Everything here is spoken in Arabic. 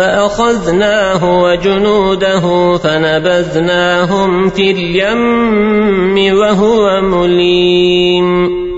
فأخذناه وجنوده فنبذناهم في اليم وهو مليم.